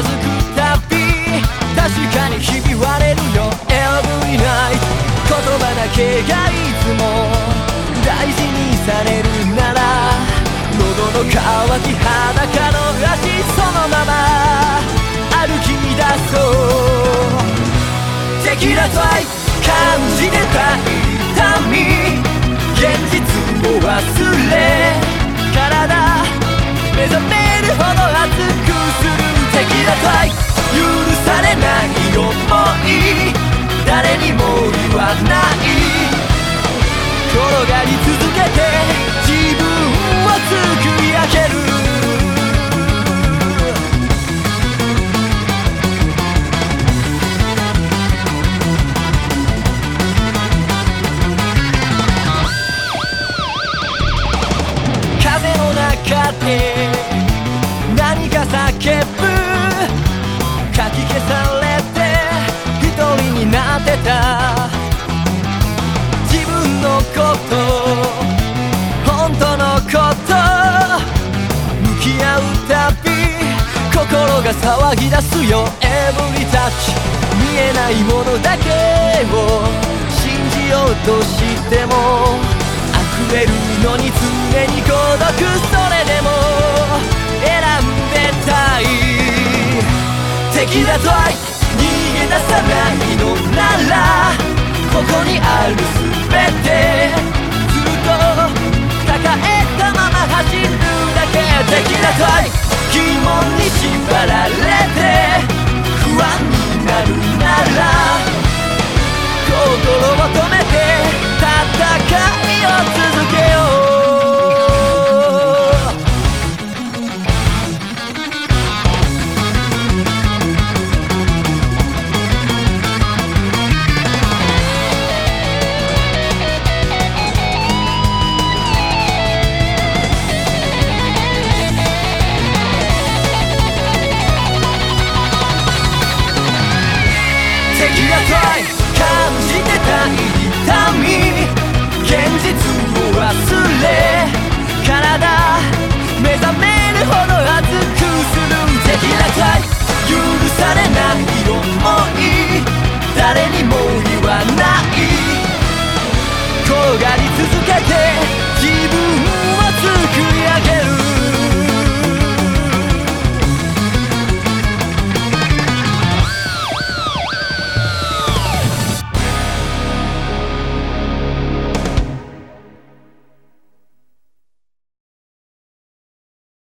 づくたび確かにひび割れるよ。Every night 言葉だけがいつも大事にされるなら。喉の渇き裸の足そのまま。歩き出そう。敵だと愛感じてた。痛言わない。転がり続けて自分を作り上げる。風の中で心が騒ぎ出すよ。Every touch 見えないものだけを信じようとしても溢れるのに常に孤独。それでも選んでたい。敵だと愛。逃げ出さないのならここにある全て。ずっと抱えたまま走るだけ。敵だと感じてた痛み現実を忘れ体目覚めるほど熱くするぜひなさい許されない思い誰にも言わない怖がり続けて自分を作り上げ